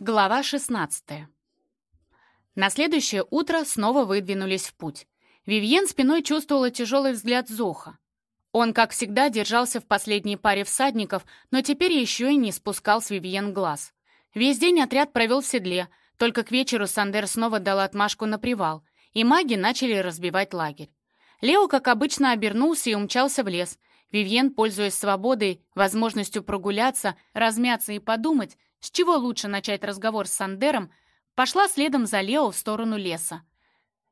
Глава 16 На следующее утро снова выдвинулись в путь. Вивьен спиной чувствовала тяжелый взгляд Зоха. Он, как всегда, держался в последней паре всадников, но теперь еще и не спускал с Вивьен глаз. Весь день отряд провел в седле, только к вечеру Сандер снова дал отмашку на привал, и маги начали разбивать лагерь. Лео, как обычно, обернулся и умчался в лес. Вивьен, пользуясь свободой, возможностью прогуляться, размяться и подумать, с чего лучше начать разговор с Сандером, пошла следом за Лео в сторону леса.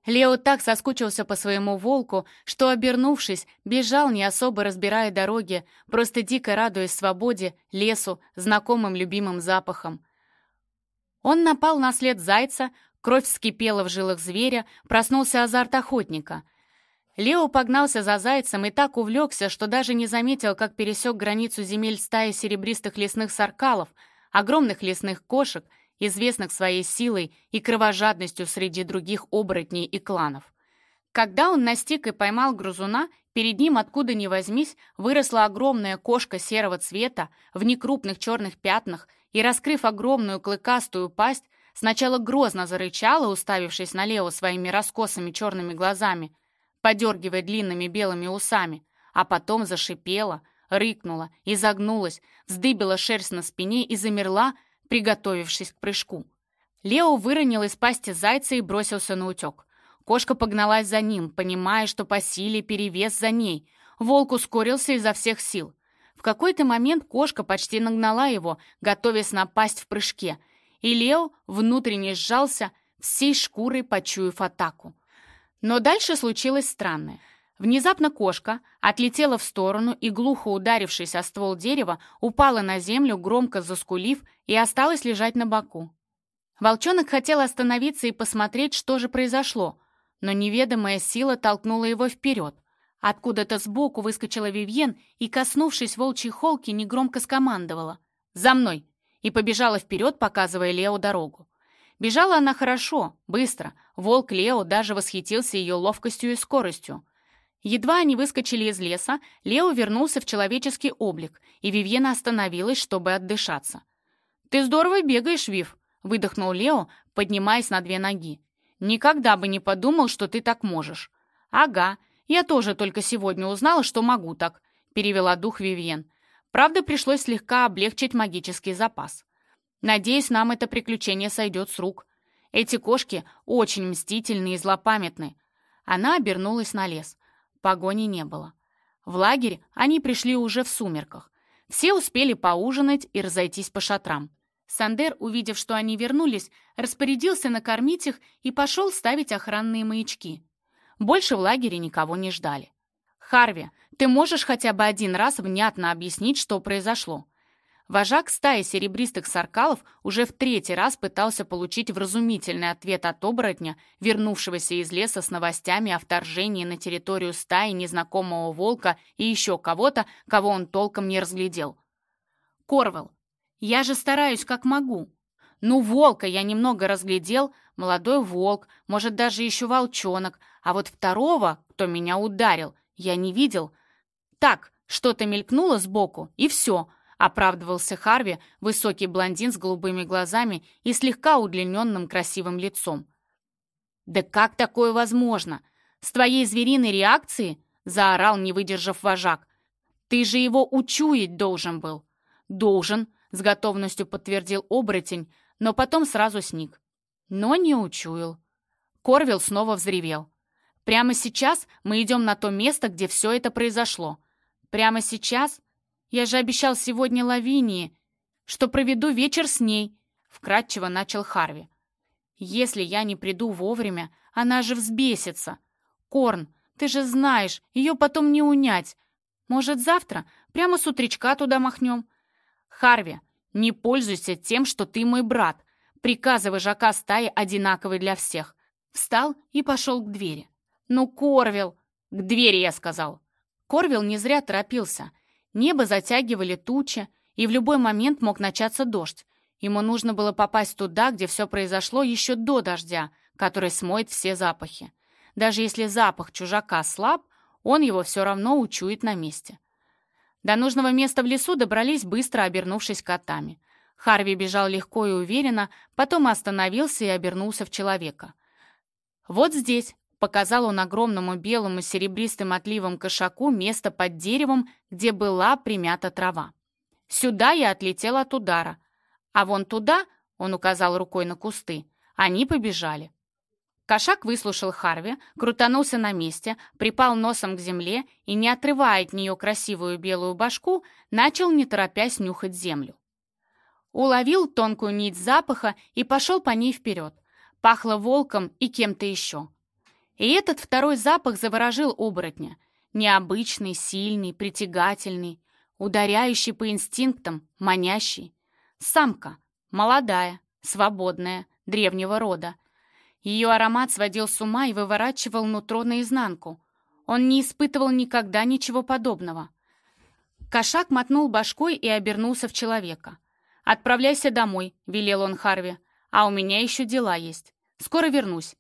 Лео так соскучился по своему волку, что, обернувшись, бежал, не особо разбирая дороги, просто дико радуясь свободе, лесу, знакомым любимым запахом. Он напал на след зайца, кровь вскипела в жилах зверя, проснулся азарт охотника. Лео погнался за зайцем и так увлекся, что даже не заметил, как пересек границу земель стаи серебристых лесных саркалов — огромных лесных кошек, известных своей силой и кровожадностью среди других оборотней и кланов. Когда он настиг и поймал грызуна, перед ним, откуда ни возьмись, выросла огромная кошка серого цвета в некрупных черных пятнах и, раскрыв огромную клыкастую пасть, сначала грозно зарычала, уставившись на Лео своими раскосыми черными глазами, подергивая длинными белыми усами, а потом зашипела — рыкнула, изогнулась, вздыбила шерсть на спине и замерла, приготовившись к прыжку. Лео выронил из пасти зайца и бросился на утек. Кошка погналась за ним, понимая, что по силе перевес за ней. Волк ускорился изо всех сил. В какой-то момент кошка почти нагнала его, готовясь напасть в прыжке, и Лео внутренне сжался, всей шкурой почуяв атаку. Но дальше случилось странное — Внезапно кошка отлетела в сторону и, глухо ударившись о ствол дерева, упала на землю, громко заскулив, и осталась лежать на боку. Волчонок хотел остановиться и посмотреть, что же произошло, но неведомая сила толкнула его вперед. Откуда-то сбоку выскочила Вивьен и, коснувшись волчьей холки, негромко скомандовала «За мной!» и побежала вперед, показывая Лео дорогу. Бежала она хорошо, быстро. Волк Лео даже восхитился ее ловкостью и скоростью. Едва они выскочили из леса, Лео вернулся в человеческий облик, и Вивьена остановилась, чтобы отдышаться. «Ты здорово бегаешь, Вив», — выдохнул Лео, поднимаясь на две ноги. «Никогда бы не подумал, что ты так можешь». «Ага, я тоже только сегодня узнала, что могу так», — перевела дух Вивьен. Правда, пришлось слегка облегчить магический запас. Надеюсь, нам это приключение сойдет с рук. Эти кошки очень мстительны и злопамятны. Она обернулась на лес. Погони не было. В лагерь они пришли уже в сумерках. Все успели поужинать и разойтись по шатрам. Сандер, увидев, что они вернулись, распорядился накормить их и пошел ставить охранные маячки. Больше в лагере никого не ждали. «Харви, ты можешь хотя бы один раз внятно объяснить, что произошло?» Вожак стаи серебристых саркалов уже в третий раз пытался получить вразумительный ответ от оборотня, вернувшегося из леса с новостями о вторжении на территорию стаи незнакомого волка и еще кого-то, кого он толком не разглядел. «Корвел, я же стараюсь как могу. Ну, волка я немного разглядел, молодой волк, может, даже еще волчонок, а вот второго, кто меня ударил, я не видел. Так, что-то мелькнуло сбоку, и все, Оправдывался Харви, высокий блондин с голубыми глазами и слегка удлиненным красивым лицом. «Да как такое возможно? С твоей звериной реакции?» — заорал, не выдержав вожак. «Ты же его учуять должен был». «Должен», — с готовностью подтвердил оборотень, но потом сразу сник. Но не учуял. Корвил снова взревел. «Прямо сейчас мы идем на то место, где все это произошло. Прямо сейчас я же обещал сегодня Лавинии, что проведу вечер с ней», — вкратчиво начал Харви. «Если я не приду вовремя, она же взбесится. Корн, ты же знаешь, ее потом не унять. Может, завтра прямо с утречка туда махнем?» «Харви, не пользуйся тем, что ты мой брат. Приказы вожака стаи одинаковые для всех». Встал и пошел к двери. «Ну, Корвил!» «К двери, я сказал!» Корвил не зря торопился — Небо затягивали тучи, и в любой момент мог начаться дождь. Ему нужно было попасть туда, где все произошло еще до дождя, который смоет все запахи. Даже если запах чужака слаб, он его все равно учует на месте. До нужного места в лесу добрались, быстро обернувшись котами. Харви бежал легко и уверенно, потом остановился и обернулся в человека. «Вот здесь», — показал он огромному белому серебристым отливом кошаку место под деревом, где была примята трава. «Сюда я отлетел от удара, а вон туда», — он указал рукой на кусты, — они побежали. Кошак выслушал Харви, крутанулся на месте, припал носом к земле и, не отрывая от нее красивую белую башку, начал, не торопясь, нюхать землю. Уловил тонкую нить запаха и пошел по ней вперед. Пахло волком и кем-то еще. И этот второй запах заворожил оборотня. Необычный, сильный, притягательный, ударяющий по инстинктам, манящий. Самка, молодая, свободная, древнего рода — ее аромат сводил с ума и выворачивал нутро наизнанку. Он не испытывал никогда ничего подобного. Кошак мотнул башкой и обернулся в человека. «Отправляйся домой», — велел он Харви. «А у меня еще дела есть. Скоро вернусь».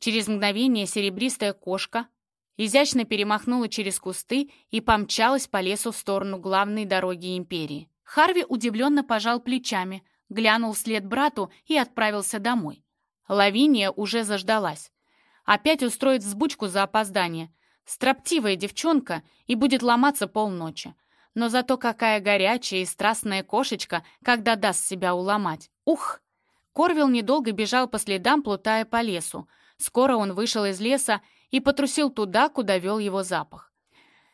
Через мгновение серебристая кошка изящно перемахнула через кусты и помчалась по лесу в сторону главной дороги империи. Харви удивленно пожал плечами, глянул вслед брату и отправился домой. Лавиния уже заждалась. Опять устроит взбучку за опоздание. Строптивая девчонка и будет ломаться полночи. Но зато какая горячая и страстная кошечка, когда даст себя уломать. Ух! Корвил недолго бежал по следам, плутая по лесу. Скоро он вышел из леса и потрусил туда, куда вел его запах.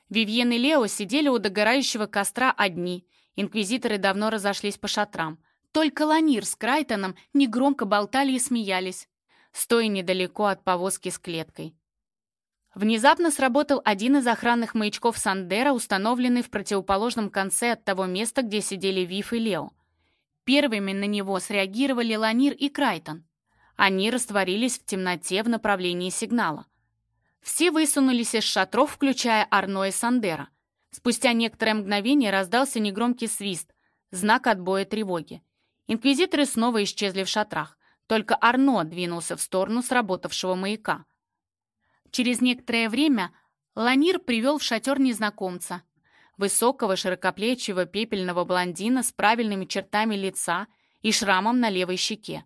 Вивьен и Лео сидели у догорающего костра одни. Инквизиторы давно разошлись по шатрам. Только Ланир с Крайтоном негромко болтали и смеялись, стоя недалеко от повозки с клеткой. Внезапно сработал один из охранных маячков Сандера, установленный в противоположном конце от того места, где сидели Вив и Лео. Первыми на него среагировали Ланир и Крайтон. Они растворились в темноте в направлении сигнала. Все высунулись из шатров, включая Арно и Сандера. Спустя некоторое мгновение раздался негромкий свист, знак отбоя тревоги. Инквизиторы снова исчезли в шатрах. Только Арно двинулся в сторону сработавшего маяка. Через некоторое время Ланир привел в шатер незнакомца. Высокого, широкоплечего, пепельного блондина с правильными чертами лица и шрамом на левой щеке.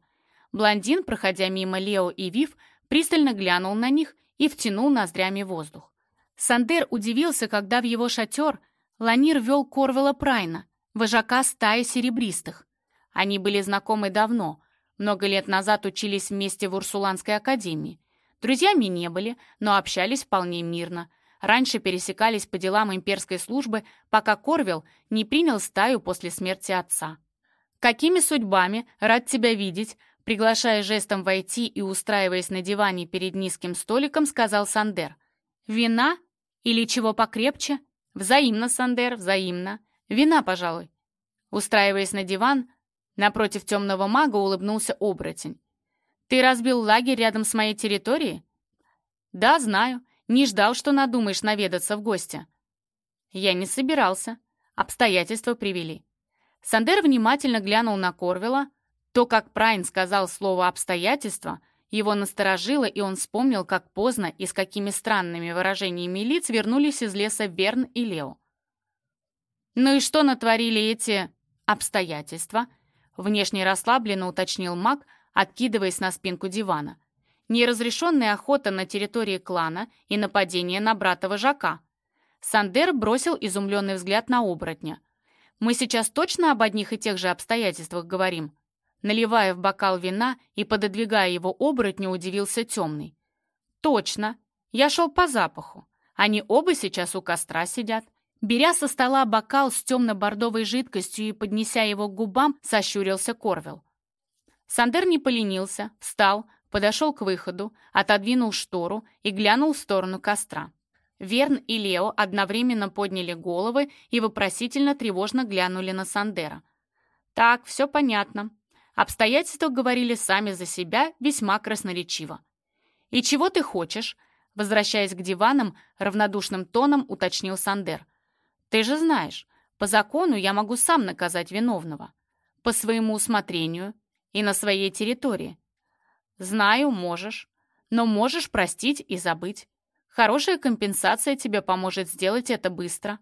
Блондин, проходя мимо Лео и Вив, пристально глянул на них и втянул ноздрями воздух. Сандер удивился, когда в его шатер Ланир вел Корвела Прайна, вожака стаи серебристых. Они были знакомы давно, много лет назад учились вместе в Урсуланской академии. Друзьями не были, но общались вполне мирно. Раньше пересекались по делам имперской службы, пока Корвел не принял стаю после смерти отца. «Какими судьбами? Рад тебя видеть!» Приглашая жестом войти и устраиваясь на диване перед низким столиком, сказал Сандер. «Вина? Или чего покрепче?» «Взаимно, Сандер, взаимно. Вина, пожалуй». Устраиваясь на диван, Напротив темного мага улыбнулся оборотень. «Ты разбил лагерь рядом с моей территорией?» «Да, знаю. Не ждал, что надумаешь наведаться в гости». «Я не собирался. Обстоятельства привели». Сандер внимательно глянул на Корвела. То, как Прайн сказал слово «обстоятельства», его насторожило, и он вспомнил, как поздно и с какими странными выражениями лиц вернулись из леса Верн и Лео. «Ну и что натворили эти обстоятельства?» Внешне расслабленно уточнил маг, откидываясь на спинку дивана. Неразрешенная охота на территории клана и нападение на брата вожака. Сандер бросил изумленный взгляд на оборотня. «Мы сейчас точно об одних и тех же обстоятельствах говорим?» Наливая в бокал вина и пододвигая его оборотню, удивился темный. «Точно. Я шел по запаху. Они оба сейчас у костра сидят. Беря со стола бокал с темно-бордовой жидкостью и поднеся его к губам, сощурился Корвел. Сандер не поленился, встал, подошел к выходу, отодвинул штору и глянул в сторону костра. Верн и Лео одновременно подняли головы и вопросительно тревожно глянули на Сандера. «Так, все понятно. Обстоятельства говорили сами за себя весьма красноречиво. «И чего ты хочешь?» Возвращаясь к диванам, равнодушным тоном уточнил Сандер. Ты же знаешь, по закону я могу сам наказать виновного. По своему усмотрению и на своей территории. Знаю, можешь. Но можешь простить и забыть. Хорошая компенсация тебе поможет сделать это быстро.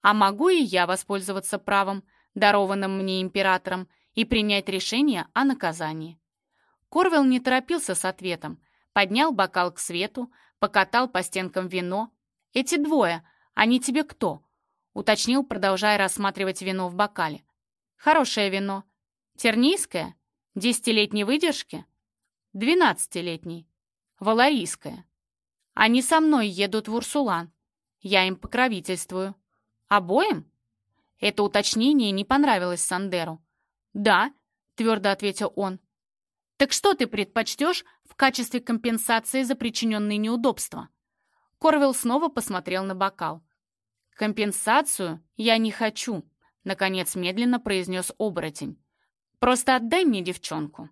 А могу и я воспользоваться правом, дарованном мне императором, и принять решение о наказании. Корвелл не торопился с ответом, поднял бокал к свету, покатал по стенкам вино. «Эти двое, они тебе кто?» — уточнил, продолжая рассматривать вино в бокале. «Хорошее вино. Тернийское? Десятилетней выдержки?» «Двенадцатилетней. Валарийское. Они со мной едут в Урсулан. Я им покровительствую. Обоим?» Это уточнение не понравилось Сандеру. «Да», — твердо ответил он. «Так что ты предпочтешь в качестве компенсации за причиненные неудобства?» Корвелл снова посмотрел на бокал. «Компенсацию я не хочу», — наконец медленно произнес оборотень. «Просто отдай мне девчонку».